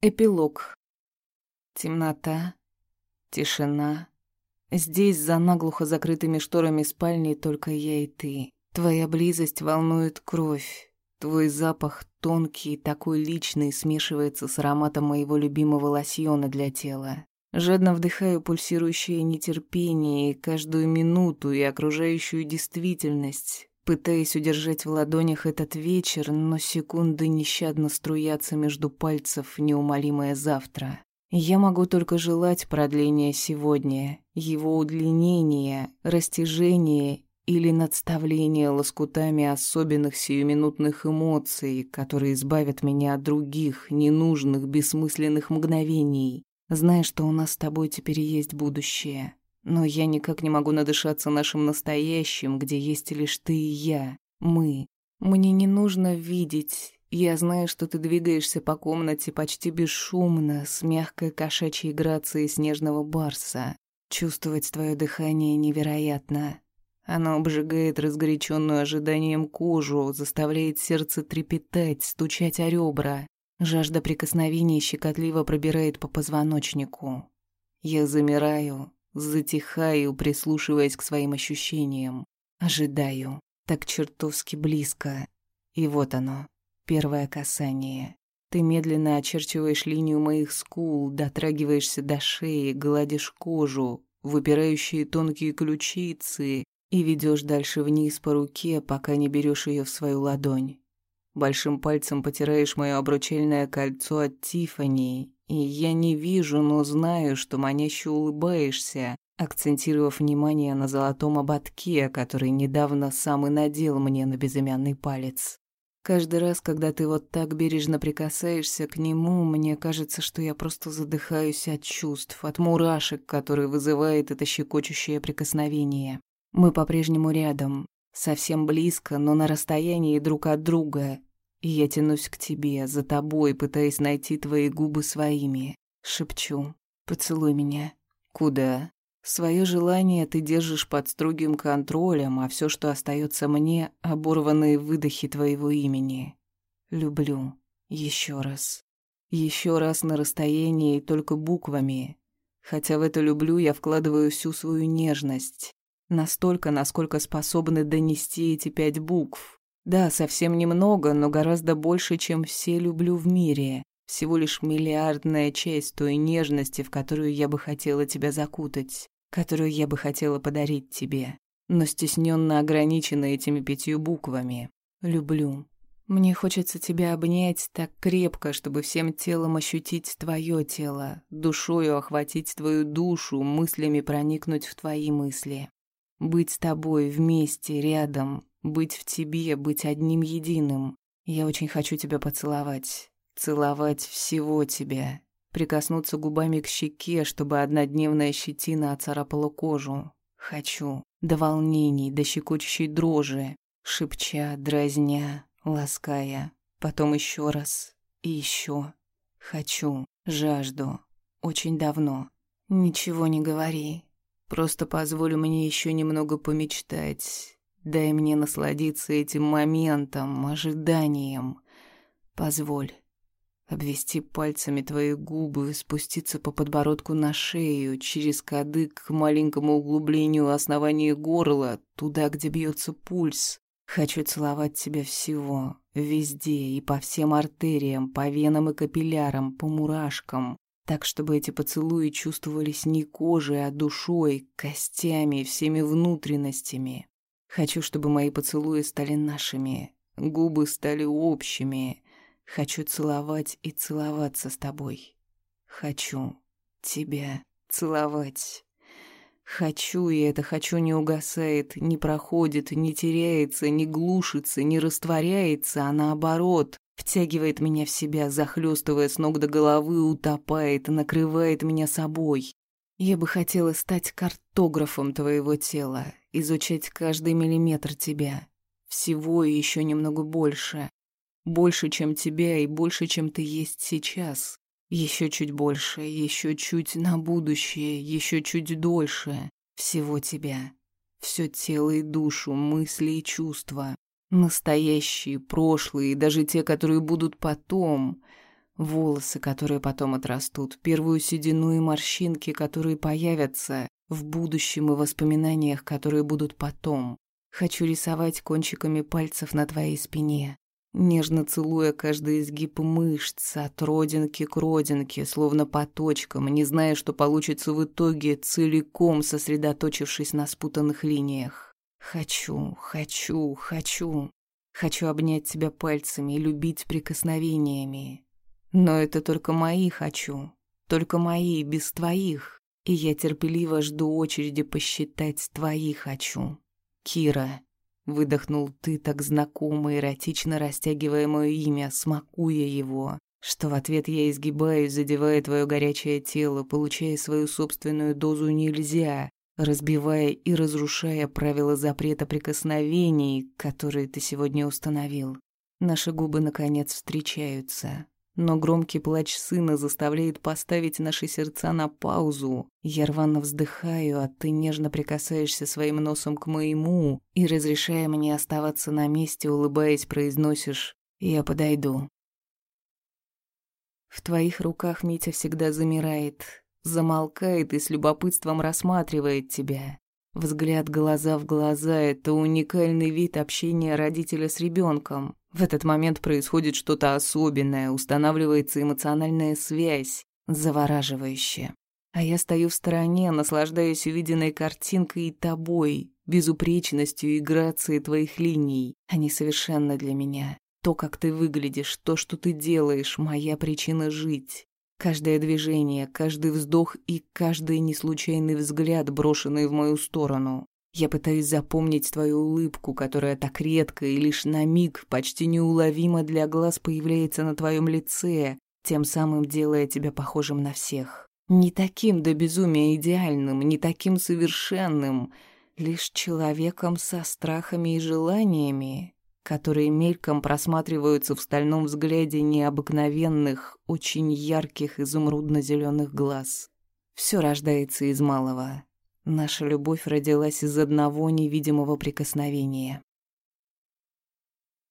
Эпилог. Темнота, тишина. Здесь, за наглухо закрытыми шторами спальни, только я и ты. Твоя близость волнует кровь. Твой запах тонкий, такой личный, смешивается с ароматом моего любимого лосьона для тела. Жадно вдыхаю пульсирующее нетерпение каждую минуту и окружающую действительность, пытаясь удержать в ладонях этот вечер, но секунды нещадно струятся между пальцев неумолимое завтра. Я могу только желать продления сегодня, его удлинения, растяжения или надставления лоскутами особенных сиюминутных эмоций, которые избавят меня от других, ненужных, бессмысленных мгновений, зная, что у нас с тобой теперь есть будущее. Но я никак не могу надышаться нашим настоящим, где есть лишь ты и я, мы. Мне не нужно видеть. Я знаю, что ты двигаешься по комнате почти бесшумно, с мягкой кошачьей грацией снежного барса. Чувствовать твое дыхание невероятно. Оно обжигает разгоряченную ожиданием кожу, заставляет сердце трепетать, стучать о ребра. Жажда прикосновений щекотливо пробирает по позвоночнику. Я замираю, Затихаю, прислушиваясь к своим ощущениям. Ожидаю. Так чертовски близко. И вот оно. Первое касание. Ты медленно очерчиваешь линию моих скул, дотрагиваешься до шеи, гладишь кожу, выпирающие тонкие ключицы и ведешь дальше вниз по руке, пока не берешь ее в свою ладонь. Большим пальцем потираешь мое обручальное кольцо от Тифани и я не вижу, но знаю, что маняще улыбаешься, акцентировав внимание на золотом ободке, который недавно сам и надел мне на безымянный палец. Каждый раз, когда ты вот так бережно прикасаешься к нему, мне кажется, что я просто задыхаюсь от чувств, от мурашек, которые вызывает это щекочущее прикосновение. Мы по-прежнему рядом, совсем близко, но на расстоянии друг от друга, и я тянусь к тебе, за тобой, пытаясь найти твои губы своими. Шепчу. Поцелуй меня. Куда? Свое желание ты держишь под строгим контролем, а все, что остается мне, оборванные выдохи твоего имени. Люблю. Еще раз. Еще раз на расстоянии только буквами. Хотя в это люблю я вкладываю всю свою нежность. Настолько, насколько способны донести эти пять букв. Да, совсем немного, но гораздо больше, чем все люблю в мире. Всего лишь миллиардная часть той нежности, в которую я бы хотела тебя закутать, которую я бы хотела подарить тебе, но стесненно ограничена этими пятью буквами. Люблю. Мне хочется тебя обнять так крепко, чтобы всем телом ощутить твое тело, душою охватить твою душу, мыслями проникнуть в твои мысли. Быть с тобой вместе, рядом, быть в тебе, быть одним единым. Я очень хочу тебя поцеловать. Целовать всего тебя. Прикоснуться губами к щеке, чтобы однодневная щетина оцарапала кожу. Хочу. До волнений, до щекочущей дрожи. Шепча, дразня, лаская. Потом еще раз. И еще. Хочу. Жажду. Очень давно. Ничего не говори. Просто позволь мне еще немного помечтать. Дай мне насладиться этим моментом, ожиданием. Позволь обвести пальцами твои губы, спуститься по подбородку на шею, через кадык к маленькому углублению основания горла, туда, где бьется пульс. Хочу целовать тебя всего, везде и по всем артериям, по венам и капиллярам, по мурашкам, так, чтобы эти поцелуи чувствовались не кожей, а душой, костями, всеми внутренностями. Хочу, чтобы мои поцелуи стали нашими, губы стали общими. Хочу целовать и целоваться с тобой. Хочу тебя целовать. Хочу, и это хочу не угасает, не проходит, не теряется, не глушится, не растворяется, а наоборот, втягивает меня в себя, захлестывая с ног до головы, утопает, накрывает меня собой. Я бы хотела стать картографом твоего тела, изучать каждый миллиметр тебя. Всего и еще немного больше. Больше, чем тебя, и больше, чем ты есть сейчас. Еще чуть больше, еще чуть на будущее, еще чуть дольше. Всего тебя. Все тело и душу, мысли и чувства. Настоящие, прошлые, даже те, которые будут потом. Волосы, которые потом отрастут, первую седину и морщинки, которые появятся в будущем и воспоминаниях, которые будут потом. Хочу рисовать кончиками пальцев на твоей спине, нежно целуя каждый изгиб мышц от родинки к родинке, словно по точкам, не зная, что получится в итоге, целиком сосредоточившись на спутанных линиях. Хочу, хочу, хочу. Хочу обнять тебя пальцами и любить прикосновениями. Но это только мои хочу, только мои, без твоих. И я терпеливо жду очереди посчитать твои хочу. Кира, выдохнул ты так знакомо, эротично растягивая мое имя, смакуя его, что в ответ я изгибаюсь, задевая твое горячее тело, получая свою собственную дозу нельзя, разбивая и разрушая правила запрета прикосновений, которые ты сегодня установил. Наши губы, наконец, встречаются. Но громкий плач сына заставляет поставить наши сердца на паузу. Я рвано вздыхаю, а ты нежно прикасаешься своим носом к моему и, разрешая мне оставаться на месте, улыбаясь, произносишь «Я подойду». В твоих руках Митя всегда замирает, замолкает и с любопытством рассматривает тебя. Взгляд глаза в глаза — это уникальный вид общения родителя с ребенком. В этот момент происходит что-то особенное, устанавливается эмоциональная связь, завораживающая. А я стою в стороне, наслаждаясь увиденной картинкой и тобой, безупречностью и грацией твоих линий. Они совершенно для меня. То, как ты выглядишь, то, что ты делаешь, моя причина жить. Каждое движение, каждый вздох и каждый неслучайный взгляд, брошенный в мою сторону. Я пытаюсь запомнить твою улыбку, которая так редко и лишь на миг, почти неуловимо для глаз появляется на твоем лице, тем самым делая тебя похожим на всех. Не таким до безумия идеальным, не таким совершенным, лишь человеком со страхами и желаниями, которые мельком просматриваются в стальном взгляде необыкновенных, очень ярких изумрудно-зеленых глаз. Все рождается из малого. Наша любовь родилась из одного невидимого прикосновения.